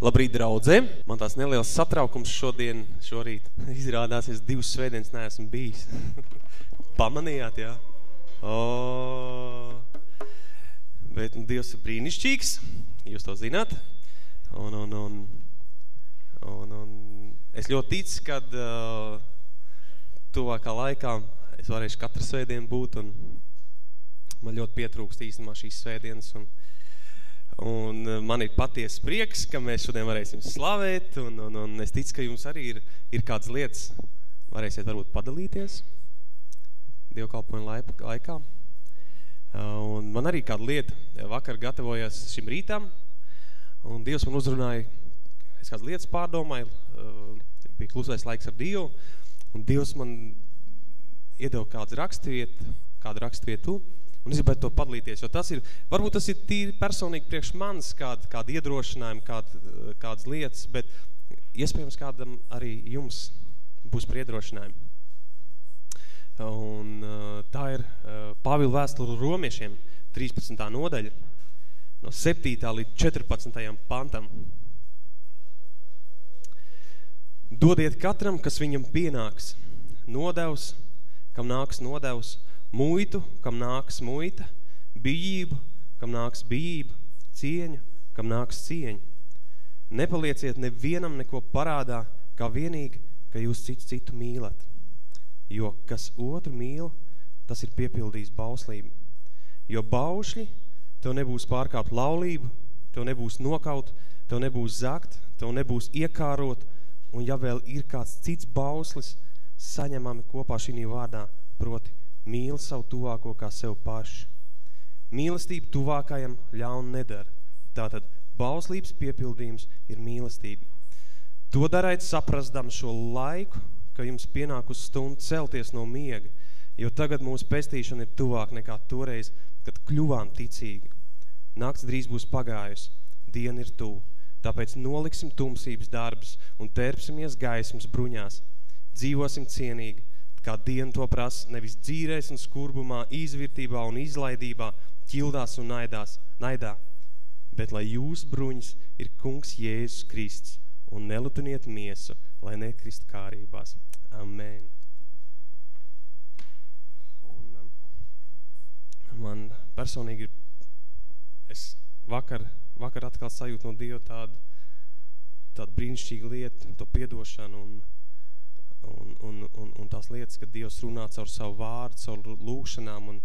Labrīt, draudzē! Man tās neliels satraukums šodien, šorīt. Izrādās, es divas svētdienas neesmu bijis. Pamanījāt, jā? O, bet nu, Dievs ir brīnišķīgs, jūs to zināt. Un, un, un, un, un es ļoti ticu, kad uh, tuvākā laikā es varēšu katru svētdienu būt un man ļoti pietrūkst īstenībā šīs svētdienas un Un eh, man ir paties prieks, ka mēs šodien varēsim slavēt, un, un, un es ticu, ka jums arī ir, ir kādas lietas, varēsiet varbūt padalīties dievkalpojumu laikā. Eh, un man arī kāda lieta. Eh, vakar gatavojas šim rītam, un Dievs man uzrunāja, es kādas lietas pārdomāju, bija klusais laiks ar Dievu, un Dievs man iedeva kādu rakstvietu, kādu rakstvietu, Un es gribētu to padalīties, jo tas ir, varbūt tas ir tīri personīgi priekš manis kāda, kāda iedrošinājuma, kāda, kādas lietas, bet iespējams kādam arī jums būs par iedrošinājumu. Un tā ir Pāvila vēstule romiešiem 13. nodaļa no 7. līdz 14. pantam. Dodiet katram, kas viņam pienāks, nodevs, kam nāks nodevs, muitu, kam nāks muita, bijību, kam nāks bijība, cieņu, kam nāks cieņa. Nepalieciet nevienam neko parādā, kā vienīgi, ka jūs cits citu mīlat. Jo kas otru mīl, tas ir piepildījis bauslību. Jo baušļi tev nebūs pārkāpt laulību, tev nebūs nokaut, tev nebūs zakt, tev nebūs iekārot, un ja vēl ir kāds cits bauslis, saņemami kopā šī vārdā, proti mīl savu tuvāko kā sev pašu. Mīlestība tuvākajam ļaunu nedara. Tātad bauslības piepildījums ir mīlestība. To darēt saprasdam šo laiku, ka jums pienāk uz stundu celties no miega, jo tagad mūsu pestīšana ir tuvāk nekā toreiz, kad kļuvām ticīgi. Nakts drīz būs pagājusi, diena ir tuvu. Tāpēc noliksim tumsības darbus un terpsimies gaismas bruņās. Dzīvosim cienīgi, kā diena to prasa, nevis dzīrēs un skurbumā, izvirtībā un izlaidībā, ķildās un naidās, naidā, bet lai jūs bruņas ir kungs Jēzus Krists un nelutuniet miesu, lai nekrist kārībās. Amen. Un, um, man personīgi ir, es vakar, vakar atkal sajūtu no Dieva tādu, tādu brīnišķīgu lietu, to piedošanu un, un, un, un, un tās lietas, kad Dievs runā caur savu vārdu, caur lūkšanām un,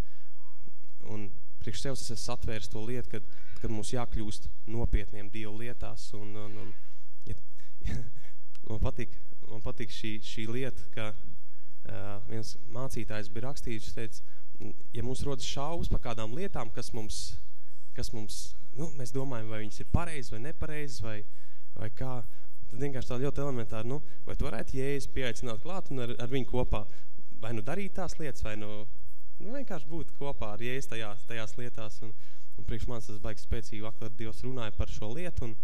un priekš Tevs es atvērs to lietu, kad, kad mums jākļūst nopietniem Dievu lietās un, un, un ja, ja, man patīk, man patīk šī, šī lieta, ka uh, viens mācītājs bija rakstījis, teica, ja mums rodas šaubas par kādām lietām, kas mums, kas mums nu, mēs domājam, vai viņas ir pareizas vai nepareizas vai, vai kā, tad vienkārši tā ļoti elementāri, nu, vai tu varētu Jēzus pieaicināt klāt un ar, ar viņu kopā, vai nu darīt tās lietas, vai nu, nu vienkārši būt kopā ar Jēzus tajās, tajās lietās, un, un priekš manis tas baigs spēcīgi vakar Dievs runāja par šo lietu, un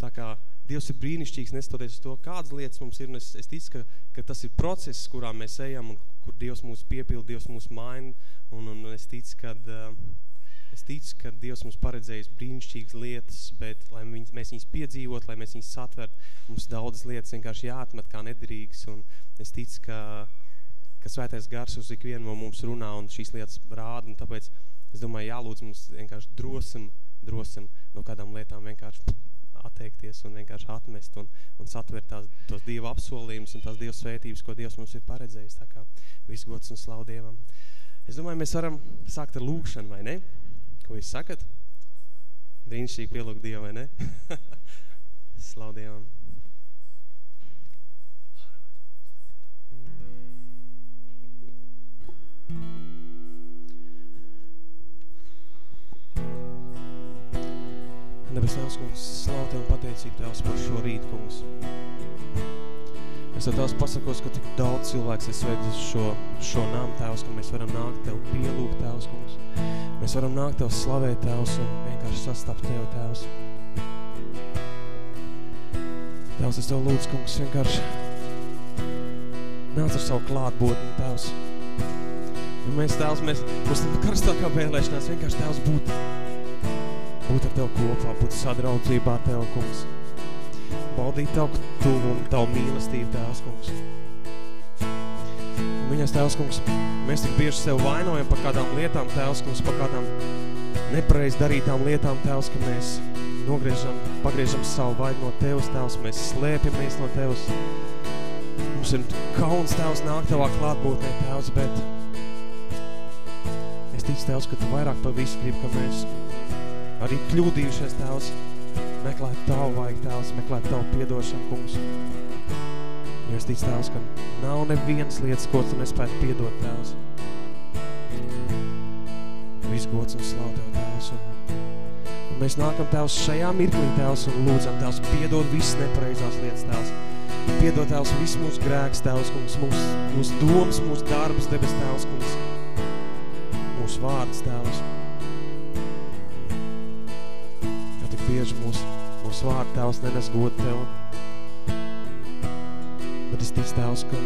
tā kā Dievs ir brīnišķīgs, nestoties uz to, kādas lietas mums ir, un es, es ticu, ka, ka tas ir process, kurā mēs ejam, un kur Dievs mūs piepilda, Dievs mūs maina, un, un es ticu, kad uh, Es ticu, ka Dievs mums paredzējis brīnišķīgas lietas, bet, lai viņas, mēs viņas piedzīvot, lai mēs viņas satvert, mums daudzas lietas vienkārši jāatmet kā nederīgas, un es ticu, ka, ka svētais gars uz ikvienu no mums runā un šīs lietas rāda, un tāpēc es domāju, jālūdz mums vienkārši drosim, drosim no kādām lietām vienkārši atteikties un vienkārši atmest un, un satvert tās, tos Dieva apsolījumus un tās Dieva svētības, ko Dievs mums ir paredzējis. Tā kā viss gods un slavu Dievam. Es domāju, mēs varam sākt ar lūkšanu, vai ne? Ko jūs sakat? Brīnišķīgi pielūk Dievu, vai ne? Slavu Dievam. Debes Tēvs, kungs, slavu Tev un pateicību Tevs par šo rītu, kungs. Es ar Tavs pasakos, ka tik daudz cilvēks es veidu šo, šo nām, Tēvs, ka mēs varam nākt Tev pielūgt, Tēvs, kungs. Mēs varam nākt Tev slavēt, Tēvs, un vienkārši sastapt Tev, Tēvs. Tēvs, es Tev lūdzu, kungs, vienkārši nāc ar savu klātbūtni, Tēvs. Un mēs, Tēvs, mēs, mums karstākā vēlēšanās vienkārši, Tēvs, būt, būt ar Tev kopā, būt sadraudzībā ar Tev, kungs. Baudīt Tavu tuvumu, Tavu mīlestību, Tēvs, kungs. Un viņas, Tēvs, kungs, mēs tik bieži sev vainojam par kādām lietām, Tēvs, kungs, par kādām nepareiz darītām lietām, Tēvs, ka mēs nogriežam, pagriežam savu vaigu no Tevs, Tēvs, mēs slēpjamies no Tevs. Mums ir kauns, Tēvs, nāk Tavā klātbūtnē, Tēvs, bet es ticu, Tēvs, ka Tu vairāk par visu gribi, ka mēs arī kļūdījušies, Tēvs, meklēt Tavu vajag, Tēvs, meklēt Tavu piedošanu, kungs. Jo es ticu, Tēvs, ka nav nevienas lietas, ko Tu nespētu piedot, Tēvs. Viss gods un slavu Tev, Tēvs. Un, un mēs nākam, Tēvs, šajā mirklī, Tēvs, un lūdzam, Tēvs, piedod visas nepareizās lietas, Tēvs. Piedod, Tēvs, visu mūsu grēks, Tēvs, kungs, mūsu, mūsu domas, mūsu darbs, debes, Tēvs, kungs. Mūsu vārds, Tēvs. Jo tik bieži mūsu, vārdi, Tēvs, nenes godu Tev. Bet es ticu, Tēvs, ka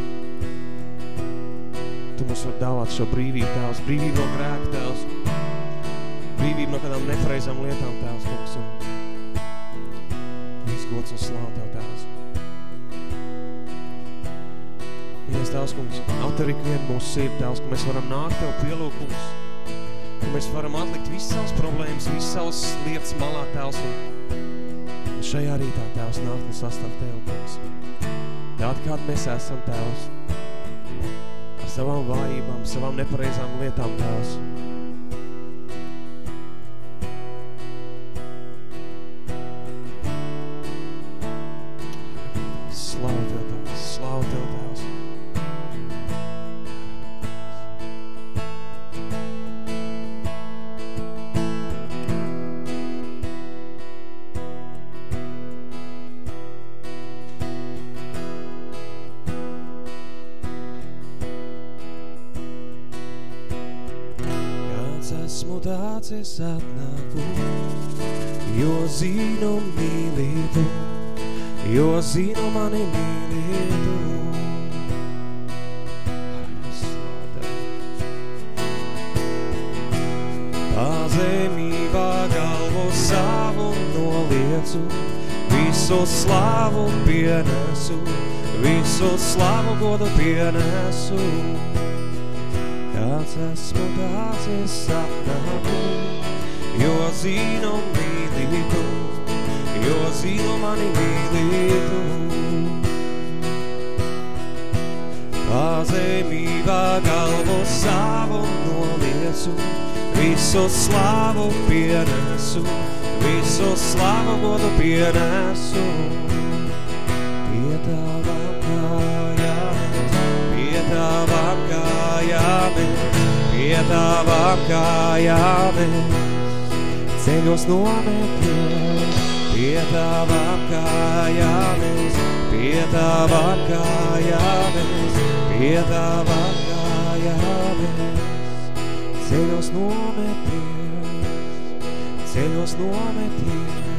Tu mums var dāvāt šo brīvību, Tēvs, brīvību no grēka, Tēvs, brīvību no kādām nepareizām lietām, Tēvs, kungs, un viss gods un slāv Tev, Tēvs. Mīļais Tēvs, kungs, atver ikvienu mūsu sirdi, Tēvs, ka mēs varam nākt Tev pielūkums, ka mēs varam atlikt visas savas problēmas, visas savas lietas malā, Tēvs, un šajā rītā, Tēvs, nākt un sastāv Tev, kungs. Tādi, kādi mēs esam, Tēvs, savām vājībām, savām nepareizām lietām, Tēvs. Tāds es atnāku, jo zinu mīlītu, jo zinu mani mīlītu. Pazemībā galvu savu noliecu, visu slavu pienesu, visu slavu godu pienesu. Esmu es atnāku, jo zinu mīlītu, jo zinu mani mīlītu. Pazemībā galvu savu noliesu, visu slavu pienesu, visu slavu godu pienesu. Pie tavām kājām, pie tavām kājām, pie tavām kājām, ceļos nometies, pie tavām kājām, pie tavām kājām, pie tavām kājām, ceļos nometies, ceļos nometies,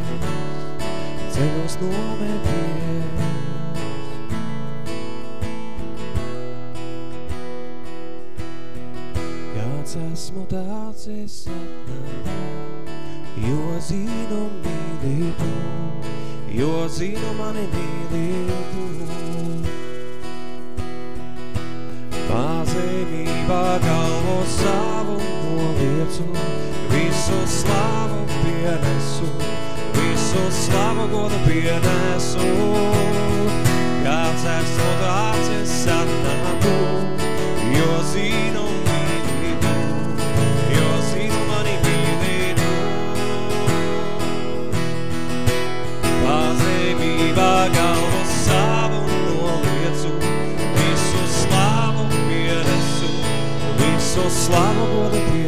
ceļos nometies. Kāds esmu tāds es atnāku, jo zinu mīlītu, jo zinu mani mīlītu. Pazemībā galvo savu noliecu, visu slavu pienesu, visu slavu godu pienesu. Kāds esmu tāds es atnāku, visu slavu godu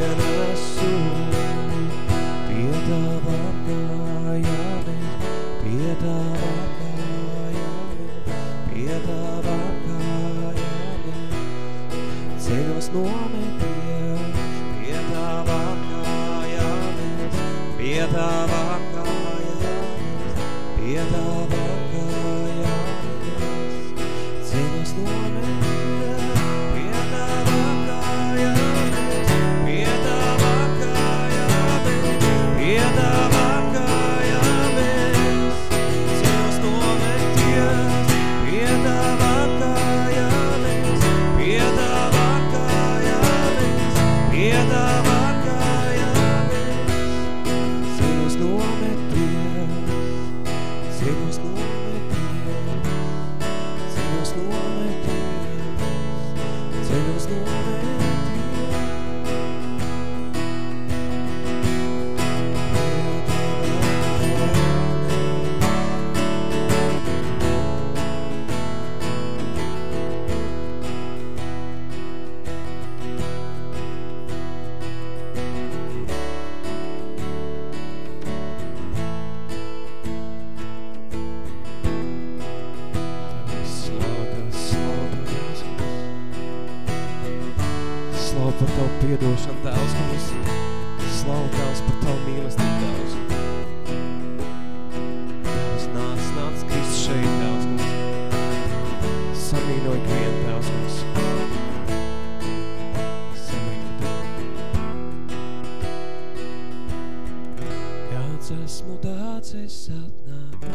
esmu tāds, es atnāku,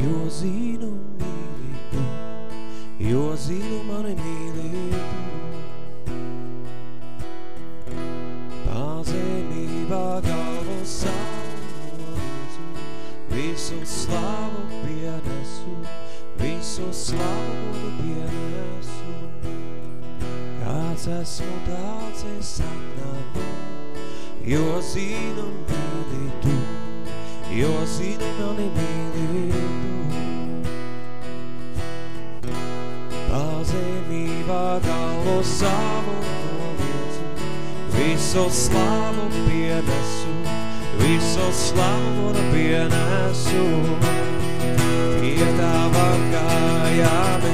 jo zinu mīli tu, jo zinu mani mīli tu. Pazemībā galvu savu visu slavu pienesu, visu slavu pienesu. Kāds esmu tāds, es atnāku, jo zinu mīli tu, jo zinu mani mīli tu. Pazemībā galvu savu noliecu, visu slavu pienesu, visu slavu pienesu. Pie tava kājām,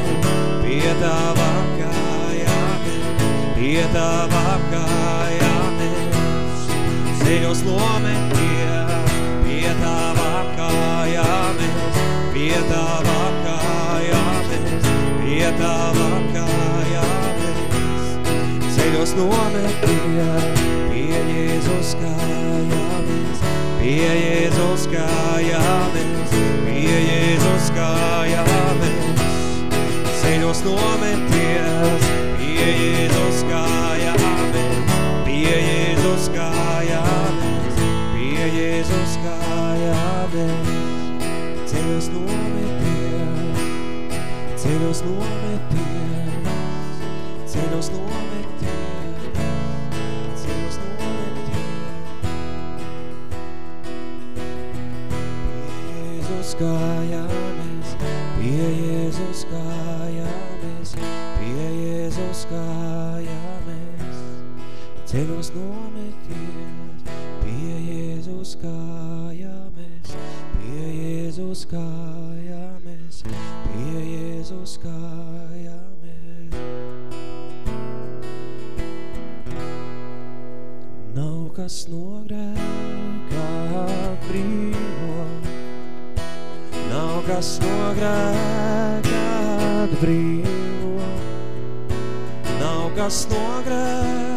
pie tava kājām, pie tava kājām. Ceļos nometies, pie kājām, pie tava kājām, pie tava kājām. Ceļos nometies, pie Jēzus kājām, pie Jēzus kājām, pie Jēzus kājām. Ceļos nometies, ceļos nometies, Kas nogrēkā brīvo, nav kas nogrēkā brīvo, nav kas nogrēkā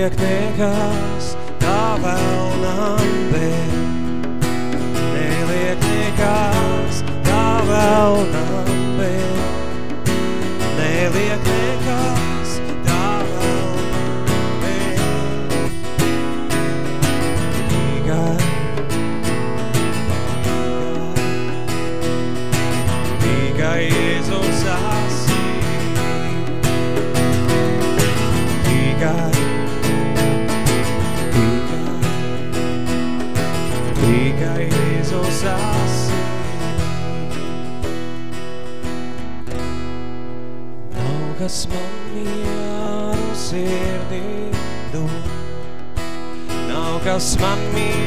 Neliek nekas tā vēlnam. bet, nav kas man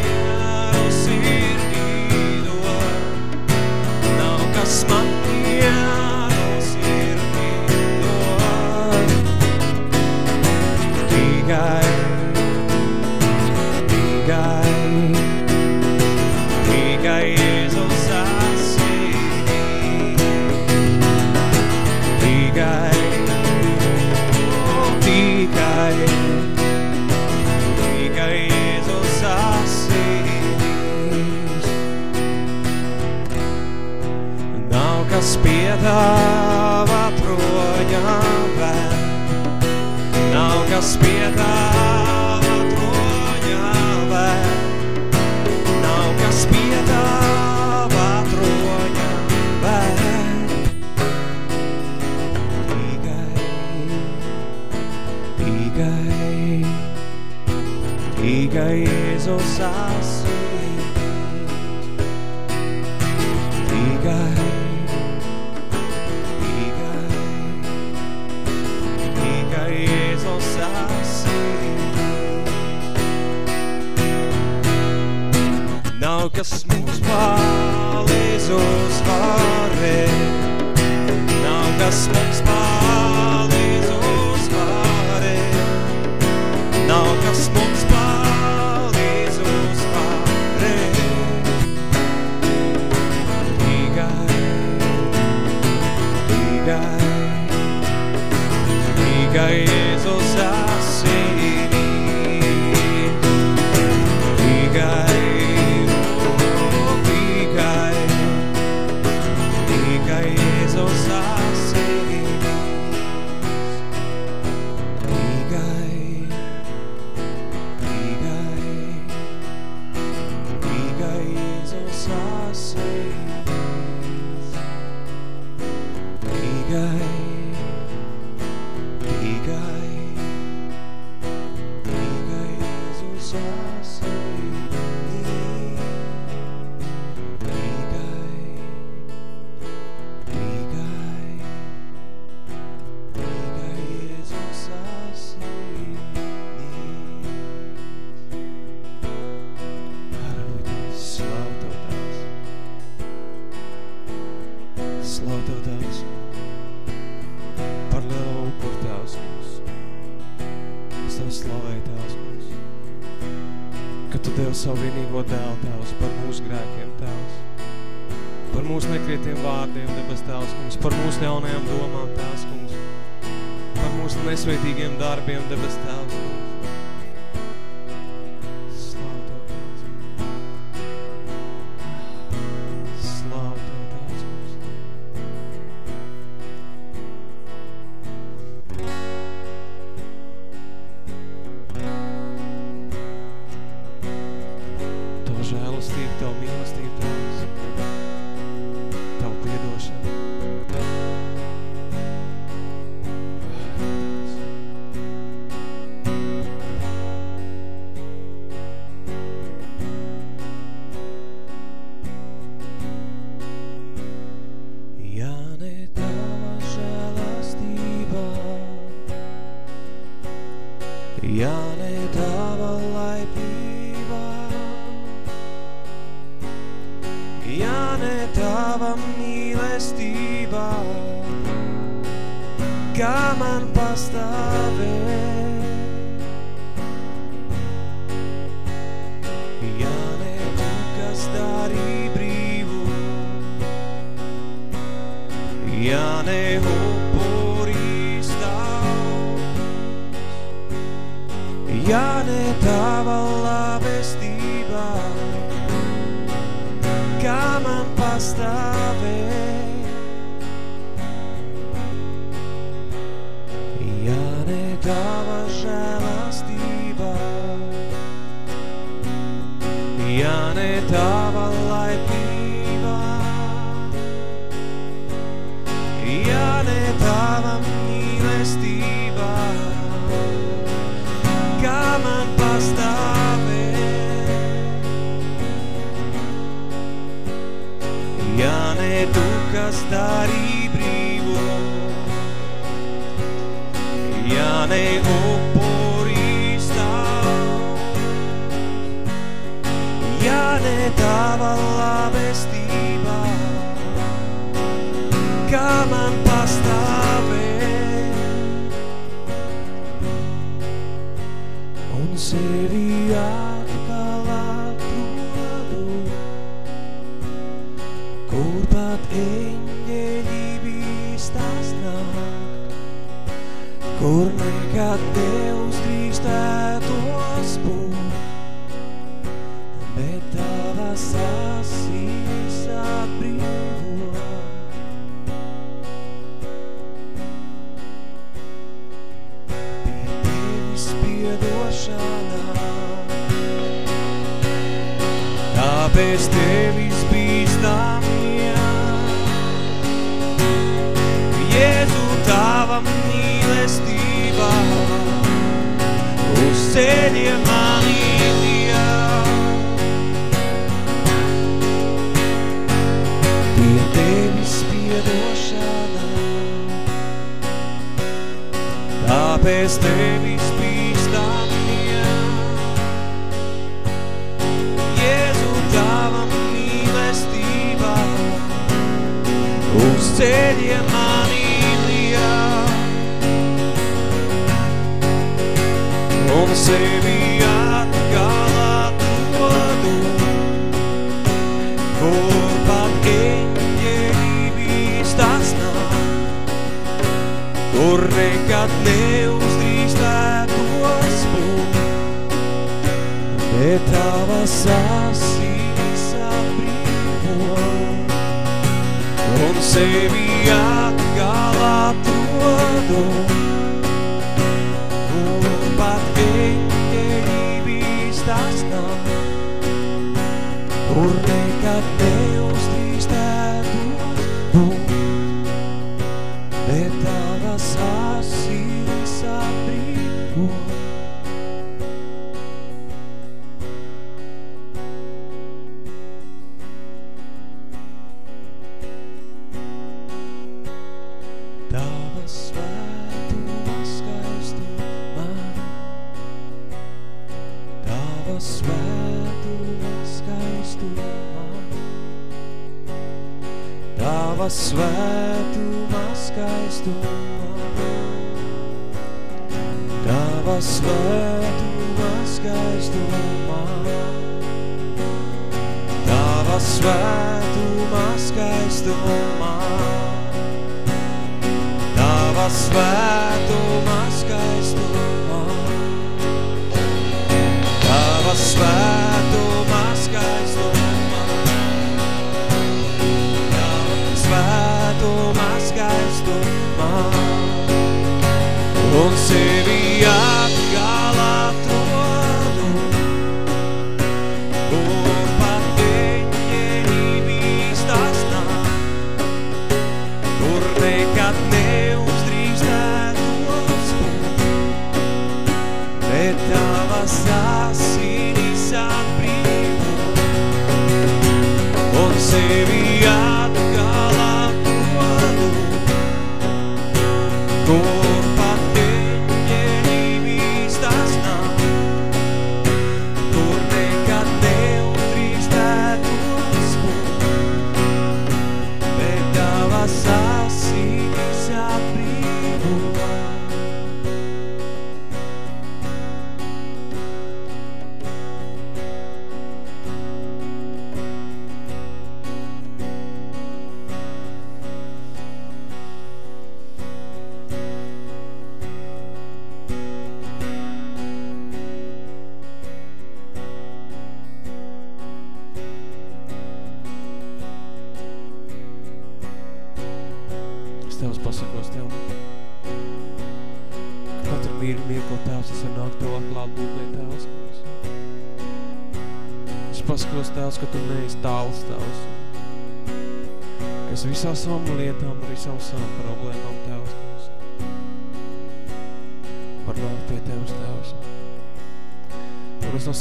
side Rabbeinu Devastation. ja ne tava labestība, kā man pastāvē. Ja ne tava žēlastība, ja ne tava kas darī brīvo. Ja ne upurīs tavu, ja ne tava labestībā, kā man sevi atgalā dodu, kur pat eņģeļības tas nav, kur nekad neuzdrīstētos būt, bet tavas asīs aprīvo un sevi atgalā dodu, skaistumā, Tava svētuma skaistumā, Tava svētuma skaistumā, Tava svētuma skaistumā. Tava svētuma skaistumā, Tava svētuma kur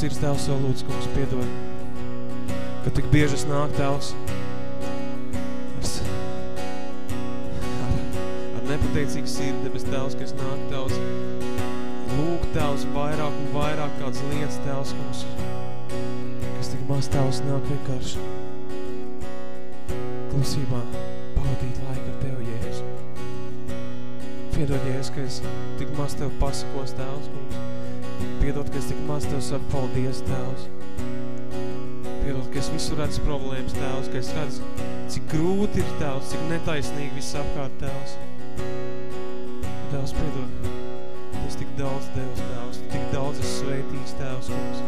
sirds Tevs vēl lūdzu, kungs, piedod, ka tik bieži es nāku Tevs ar, s- ar, ar nepateicīgu sirdi, debes Tevs, ka es nāku Tevs, lūk Tevs vairāk un vairāk kāds lietas Tevs, kungs, kas tik maz Tevs nāk vienkārši klusībā pavadīt laiku ar Tev, Jēzu. Piedod, Jēzus, ka es tik maz Tev pasakos, Tevs, kungs. Piedod, ka es tik maz Tev saku paldies, Tevs. Piedod, ka es visur redzu problēmas, Tevs, ka es redzu, cik grūti ir Tevs, cik netaisnīgi viss apkārt, Tevs. Tevs, piedod, Tu esi tik daudz Devs, Tevs, Tu tik daudz esi sveitījis, Tevs, kungs.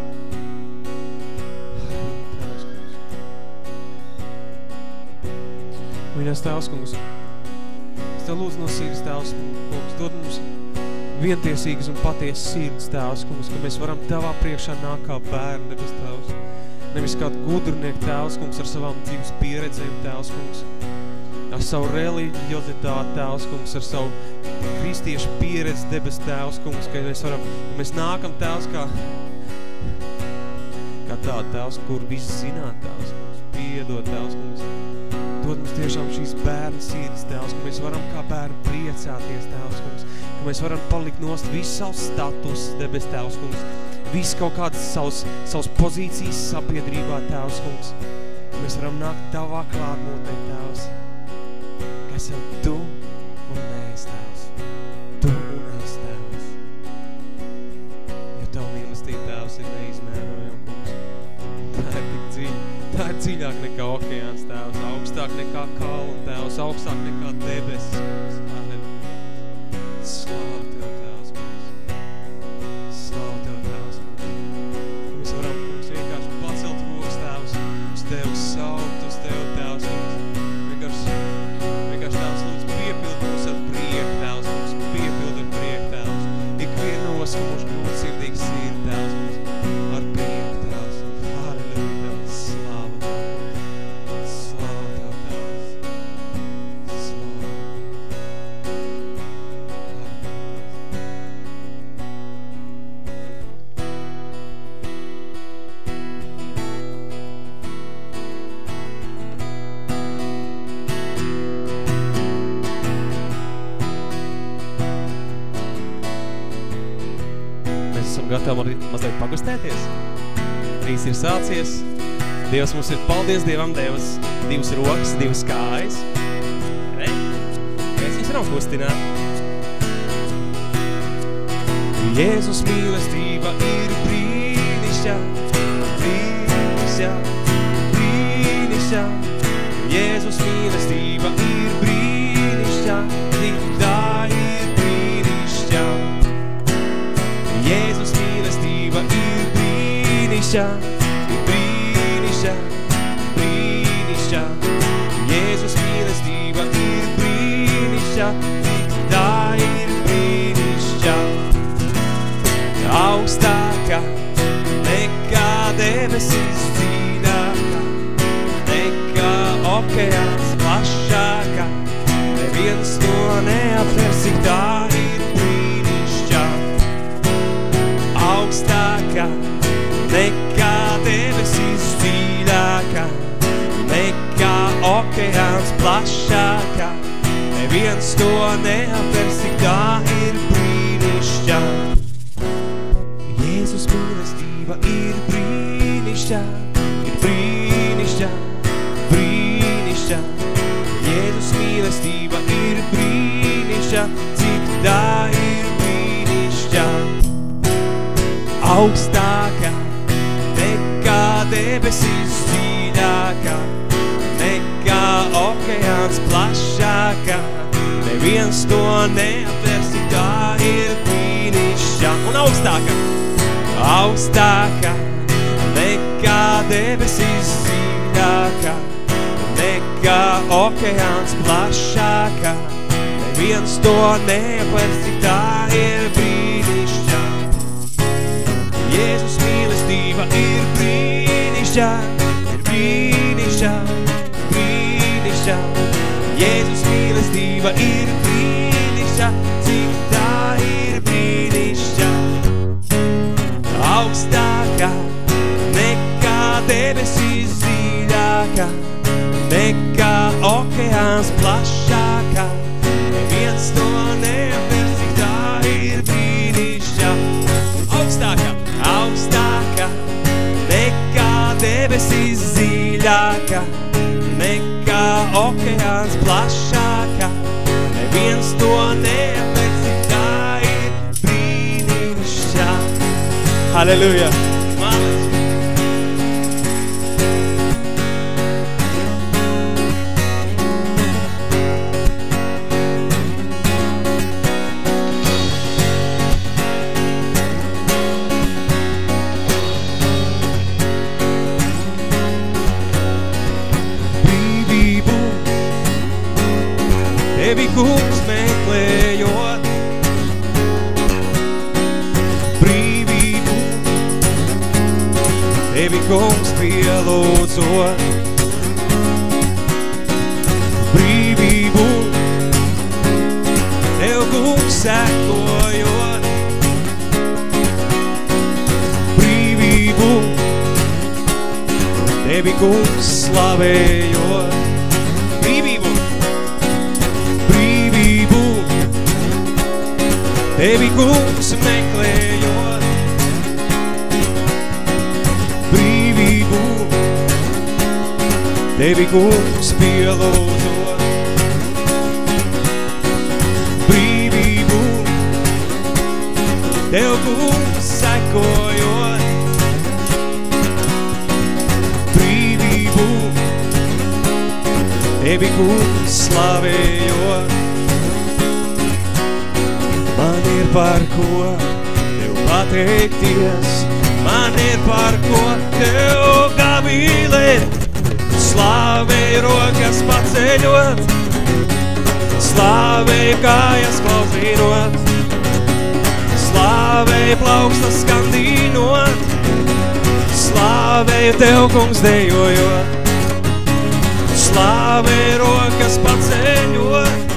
Tevs, kungs. Viņas Tevs, kungs, es Tev lūdzu no sirds, Tevs, kungs, dod mums vientiesīgas un patiesas sirds, Tēvs, kungs, ka mēs varam Tavā priekšā nāk kā bērni, debes Tēvs. Nevis kādu gudrnieku Tēvs, kungs, ar savām dzīves pieredzēm, Tēvs, kungs. ar savu reliģiozitāti, Tēvs, kungs, ar savu kristiešu pieredzi debes Tēvs, kungs, ka mēs varam, ka mēs nākam Tēvs kā, kā tāda Tēvs, kur viss zināt Tēvs, kungs, piedod Tēvs, kungs, dod mums tiešām šīs bērnu sirds, Tēvs, ka mēs varam kā bērni priecāties, Tēvs, kungs, ka mēs varam palikt nost visu savu status, debes Tēvs, kungs, visu kaut kādas savas, savas pozīcijas sabiedrībā, Tēvs, kungs, mēs varam nākt Tavā klātmūtē, Tēvs, ka esam Tu un mēs, Tēvs. Tu un es, Tēvs. Jo Tavu mīlestība, Tēvs, ir neizmērojama, kungs. Tā ir tik dziļa. Tā ir dziļāk nekā okeāns, Tēvs. Augstāk nekā kalna, Tēvs. Augstāk nekā debesis, kungs. Esam gatavi mazliet pagustēties. Rīs ir sācies. Dievs mums ir, paldies Dievam, Dievs, divas rokas, divas kājas. Re? Mēs viņus varam kustināt. Jēzus mīlestība ir brīnišķā, brīnišķā, brīnišķā. Jēzus mīlestība ir brīnišķā, tik brīnišķā, ir brīnišķā, brīnišķā. Jēzus mīlestība ir brīnišķā, tik tā ir brīnišķā. Augstākā nekā debesis dzīvākā, nekā okeāns plašākā. Neviens to neaptvers, cik tā plašākā. Neviens to neapvers, cik tā ir brīnišķā. Jēzus mīlestība ir brīnišķā, ir brīnišķā, brīnišķā. Jēzus mīlestība ir brīnišķā, cik tā ir brīnišķā augstākā, okeāns plašākā. Neviens to neapvers, cik tā ir brīnišķā un augstākā, augstākā, nekā debesis dziļākā, nekā okeāns plašākā. Neviens to neapvers, cik tā ir brīnišķā. Jēzus mīlestība ir brīnišķā, Neviens to neapvers, cik tā ir brīnišķā. Halleluja! Tevi, kungs, slavējot. Man ir par ko Tev pateikties, man ir par ko Tev gabīlēt. Slāvēju rokas paceļot, slāvēju kājas klauzīnot, slāvēju plaukstas skandīnot, slāvēju Tev, kungs, dejojot, slāvēju rokas paceļot,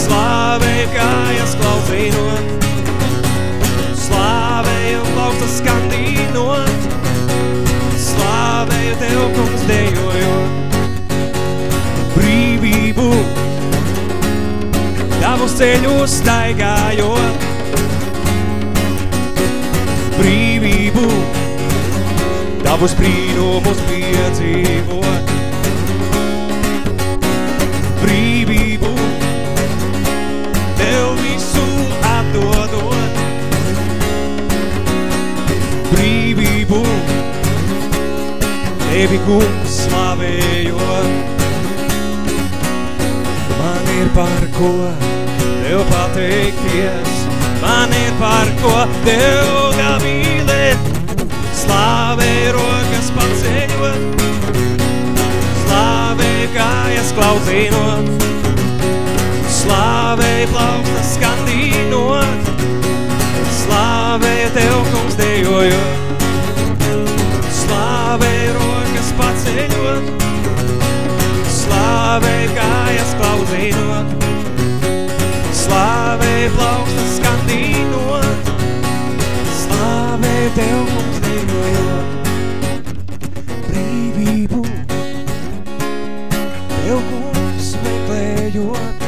slāvēju kājas klauzīnot, slāvēju plaukstas skandīnot, slāvēju Tev, kungs, dejojot. Brīvību Tavus ceļus staigājot. Brīvību Tavus brīnumus piedzīvot. Tevi, kungs, slavējot. Man ir par ko Tev pateikties, man ir par ko Tev gavīlēt. Slāvē rokas paceļot, slāvē kājas klauzīnot, slāvē plaukstas skandīnot, slāvē Tev, kungs, dejojot. Slāvē rokas paceļot, slāvē kājas klauzīnot, slāvē plaukstas skandīnot, slāvē Tev, kungs, dejojot. Brīvību Tev, kungs, meklējot.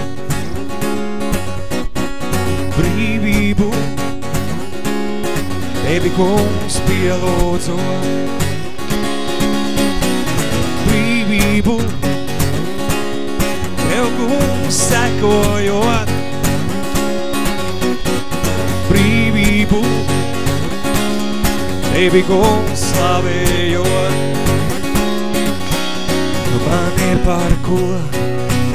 Brīvību Tevi, kungs, pielūdzot. Brīvību Tev, kungs, sekojot. Brīvību Tevi, kungs, slavējot. Nu man ir par ko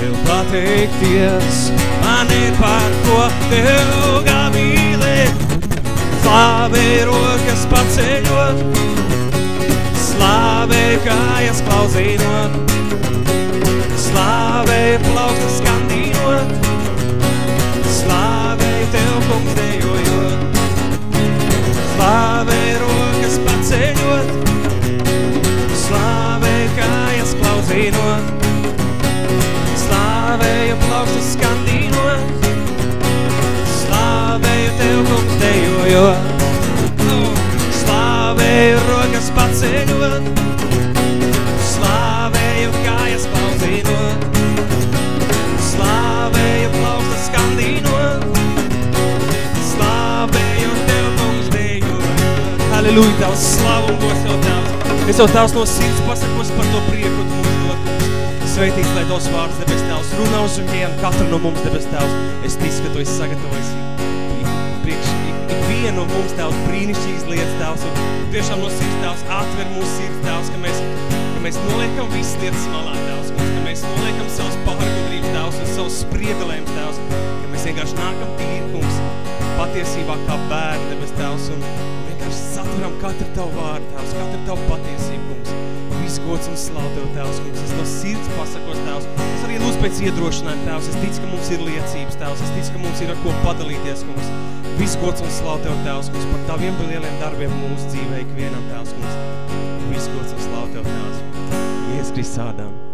Tev pateikties, man ir par ko Tev gavīlēt. Slāvē rokas paceļot, slāvē kājas klauzīnot, slāvē plaukstas skandīnot, slāvē Tev, kungs, dejojot, slāvē rokas paceļot, slāvē kājas klauzīnot, slāvēju plaukstas skandīnot, slāvēju Tev, kungs, dejojot, paceļot, slāvēju kājas klauzīnot, slāvēju plaukstas skandīnot, slāvēju Tev, kungs, dejojot. Halleluja, Tavs slavu un gods Tev, Tavs. Es Tev, Tavs, no sirds pasakos par to prieku, tu mums dod. Sveitīts, lai Tavs vārds, debes Tavs, runā uz viņiem, katru no mums, debes Tavs. Es ticu, ka Tu esi sagatavojis ik- ikvienu mums, Tavs, brīnišķīgas lietas, Tavs, un tiešām no sirds, Tavs, atver mūsu sirds, Tavs, ka mēs, ka mēs noliekam visas lietas malā, Tavs, ka mēs noliekam savus pārgudrības, Tavs, un savus spriedelējumus, Tavs, ka mēs vienkārši nākam tīri, kungs, patiesībā kā bērni, debes Tavs, un vienkārši saturam katru Tavu vārdu, Tavs, katru Tavu patiesību, kungs. Viss gods un slavu Tev, Tēvs, kungs. Es no sirds pasakos, Tēvs. Es arī lūdzu pēc iedrošinājuma, Tēvs. Es ticu, ka mums ir liecības, Tēvs. Es ticu, ka mums ir ar ko padalīties, kungs. Viss gods un slavu Tev, Tēvs, kungs, par Taviem lieliem darbiem mūsu dzīvē ikvienam, Tēvs, kungs. Viss gods un slavu Tev, Tēvs. Ies Kristus ādām. Amen.